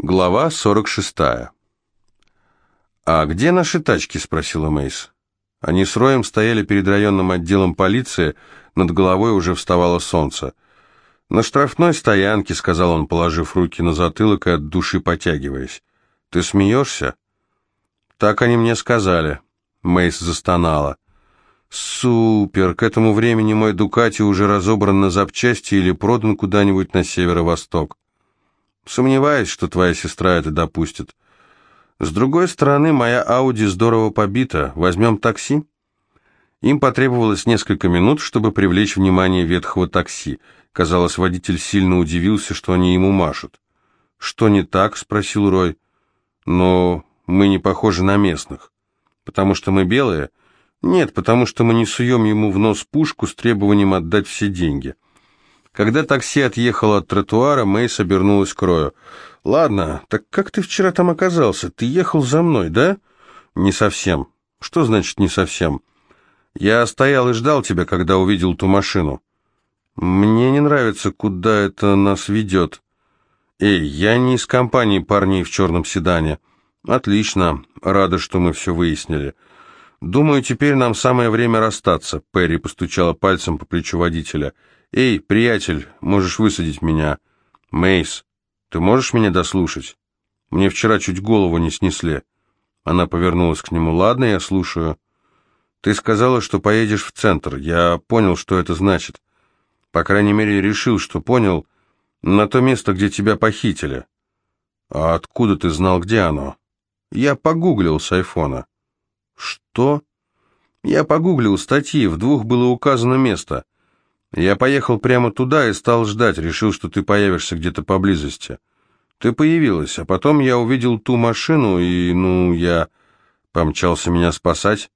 Глава 46. «А где наши тачки?» – спросила Мейс. Они с Роем стояли перед районным отделом полиции, над головой уже вставало солнце. «На штрафной стоянке», – сказал он, положив руки на затылок и от души потягиваясь. «Ты смеешься?» «Так они мне сказали». Мейс застонала. «Супер! К этому времени мой Дукати уже разобран на запчасти или продан куда-нибудь на северо-восток». Сомневаюсь, что твоя сестра это допустит. С другой стороны, моя Ауди здорово побита. Возьмем такси?» Им потребовалось несколько минут, чтобы привлечь внимание ветхого такси. Казалось, водитель сильно удивился, что они ему машут. «Что не так?» — спросил Рой. «Но мы не похожи на местных. Потому что мы белые?» «Нет, потому что мы не суем ему в нос пушку с требованием отдать все деньги». Когда такси отъехало от тротуара, Мэйс обернулась к Рою. «Ладно, так как ты вчера там оказался? Ты ехал за мной, да?» «Не совсем». «Что значит «не совсем»?» «Я стоял и ждал тебя, когда увидел ту машину». «Мне не нравится, куда это нас ведет». «Эй, я не из компании парней в черном седане». «Отлично. Рада, что мы все выяснили». «Думаю, теперь нам самое время расстаться», — Перри постучала пальцем по плечу водителя. «Эй, приятель, можешь высадить меня?» «Мейс, ты можешь меня дослушать? Мне вчера чуть голову не снесли». Она повернулась к нему. «Ладно, я слушаю». «Ты сказала, что поедешь в центр. Я понял, что это значит. По крайней мере, решил, что понял. На то место, где тебя похитили». «А откуда ты знал, где оно?» «Я погуглил с айфона». «Что?» «Я погуглил статьи. В двух было указано место». Я поехал прямо туда и стал ждать, решил, что ты появишься где-то поблизости. Ты появилась, а потом я увидел ту машину, и, ну, я помчался меня спасать.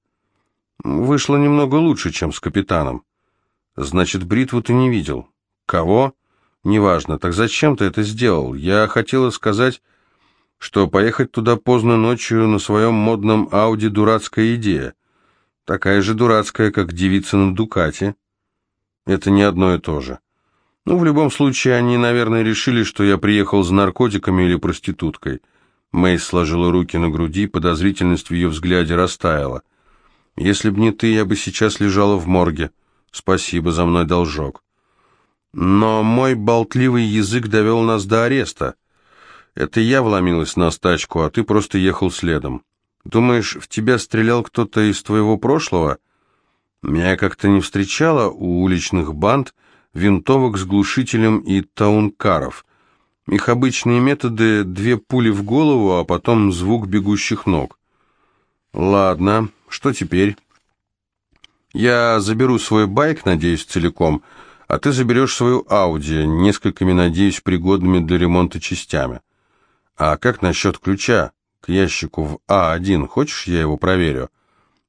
Вышло немного лучше, чем с капитаном. Значит, бритву ты не видел. Кого? Неважно. Так зачем ты это сделал? Я хотела сказать, что поехать туда поздно ночью на своем модном Ауди дурацкая идея. Такая же дурацкая, как девица на Дукате. Это не одно и то же. Ну, в любом случае, они, наверное, решили, что я приехал за наркотиками или проституткой. Мэйс сложила руки на груди, подозрительность в ее взгляде растаяла. «Если б не ты, я бы сейчас лежала в морге. Спасибо за мной должок». Но мой болтливый язык довел нас до ареста. Это я вломилась на стачку, а ты просто ехал следом. Думаешь, в тебя стрелял кто-то из твоего прошлого?» Меня как-то не встречало у уличных банд винтовок с глушителем и таункаров. Их обычные методы — две пули в голову, а потом звук бегущих ног. Ладно, что теперь? Я заберу свой байк, надеюсь, целиком, а ты заберешь свою Ауди, несколькими, надеюсь, пригодными для ремонта частями. А как насчет ключа к ящику в А1? Хочешь, я его проверю?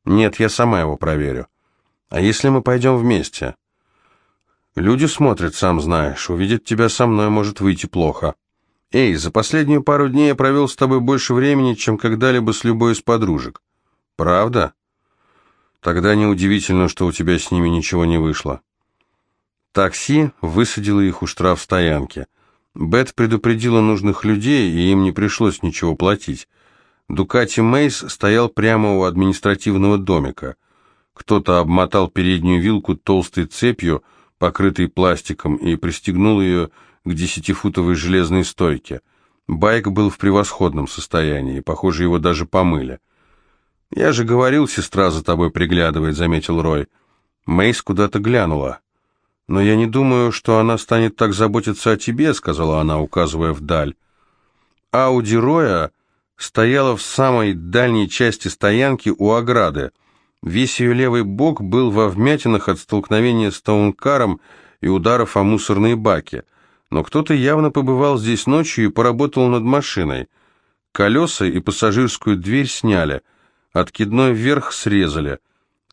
Нет, я сама его проверю. А если мы пойдем вместе? Люди смотрят, сам знаешь. Увидеть тебя со мной может выйти плохо. Эй, за последнюю пару дней я провел с тобой больше времени, чем когда-либо с любой из подружек. Правда? Тогда неудивительно, что у тебя с ними ничего не вышло. Такси высадило их у штрафстоянки. Бет предупредила нужных людей, и им не пришлось ничего платить. Дукати Мейс стоял прямо у административного домика. Кто-то обмотал переднюю вилку толстой цепью, покрытой пластиком, и пристегнул ее к десятифутовой железной стойке. Байк был в превосходном состоянии, похоже, его даже помыли. «Я же говорил, сестра за тобой приглядывает», — заметил Рой. Мейс куда-то глянула. «Но я не думаю, что она станет так заботиться о тебе», — сказала она, указывая вдаль. Ауди Роя стояла в самой дальней части стоянки у ограды. Весь ее левый бок был во вмятинах от столкновения с таункаром и ударов о мусорные баки. Но кто-то явно побывал здесь ночью и поработал над машиной. Колеса и пассажирскую дверь сняли, откидной вверх срезали.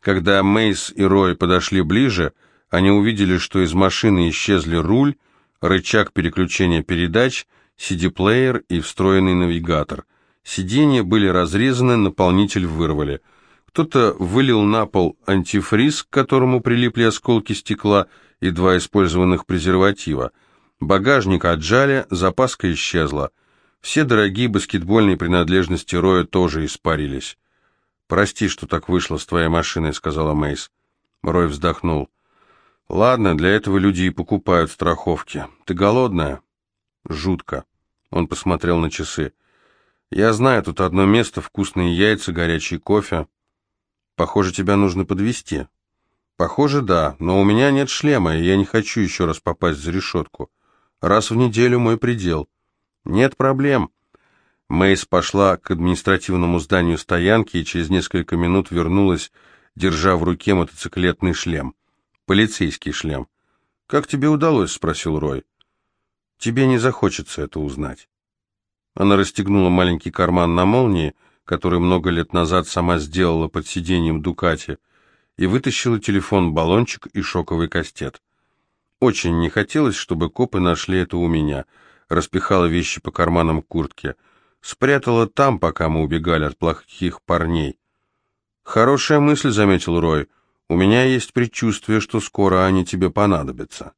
Когда Мейс и Рой подошли ближе, они увидели, что из машины исчезли руль, рычаг переключения передач, CD-плеер и встроенный навигатор. Сиденья были разрезаны, наполнитель вырвали – кто-то вылил на пол антифриз, к которому прилипли осколки стекла и два использованных презерватива. Багажник отжали, запаска исчезла. Все дорогие баскетбольные принадлежности Роя тоже испарились. «Прости, что так вышло с твоей машиной», — сказала Мейс. Рой вздохнул. «Ладно, для этого люди и покупают страховки. Ты голодная?» «Жутко». Он посмотрел на часы. «Я знаю, тут одно место, вкусные яйца, горячий кофе. Похоже, тебя нужно подвести. «Похоже, да, но у меня нет шлема, и я не хочу еще раз попасть за решетку. Раз в неделю мой предел». «Нет проблем». Мейс пошла к административному зданию стоянки и через несколько минут вернулась, держа в руке мотоциклетный шлем. Полицейский шлем. «Как тебе удалось?» — спросил Рой. «Тебе не захочется это узнать». Она расстегнула маленький карман на молнии, который много лет назад сама сделала под сиденьем Дукати, и вытащила телефон, баллончик и шоковый кастет. Очень не хотелось, чтобы копы нашли это у меня. Распихала вещи по карманам куртки. Спрятала там, пока мы убегали от плохих парней. «Хорошая мысль», — заметил Рой. «У меня есть предчувствие, что скоро они тебе понадобятся».